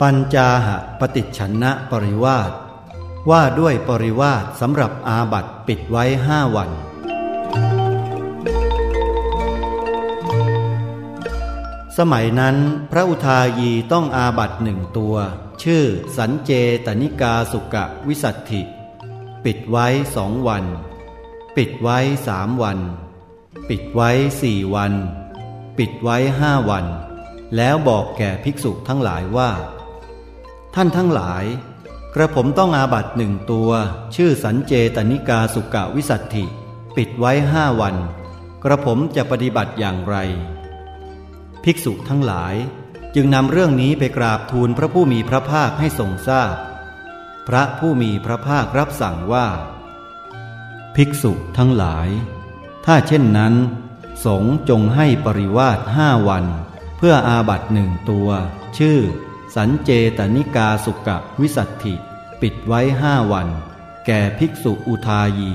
ปัญจาหะปฏิชนะปริวาสว่าด้วยปริวาสสำหรับอาบัตปิดไว้ห้าวัน สมัยนั้นพระอุทายีต้องอาบัตหนึ่งตัว ชื่อสันเจตนิกาสุกะวิสัตถิ ปิดไว้สองวัน ปิดไว้สามวัน ปิดไว้สี่วัน ปิดไว้ห้าวัน แล้วบอกแก่ภิกษุทั้งหลายว่า ท่านทั้งหลาย กระผมต้องอาบัตหนึ่งตัว ชื่อสันเจตนิกาสุกะวิสัตถิ ปิดไว้ห้าวัน กระผมจะปฏิบัติอย่างไร ภิกษุทั้งหลายจึงนำเรื่องนี้ไปกราบทูลพระผู้มีพระภาคให้ทรงทราบพพระผู้มีพระภาครับสั่งว่า ภิกษุทั้งหลาย ถ้าเช่นนั้น สงจงให้ปริวาสห้าวัน เพื่ออาบัตหนึ่งตัว ชื่อ สันเจตนิกาสุกะวิสัตถิ ปิดไว้ห้าวัน แก่ภิกษุอุทายี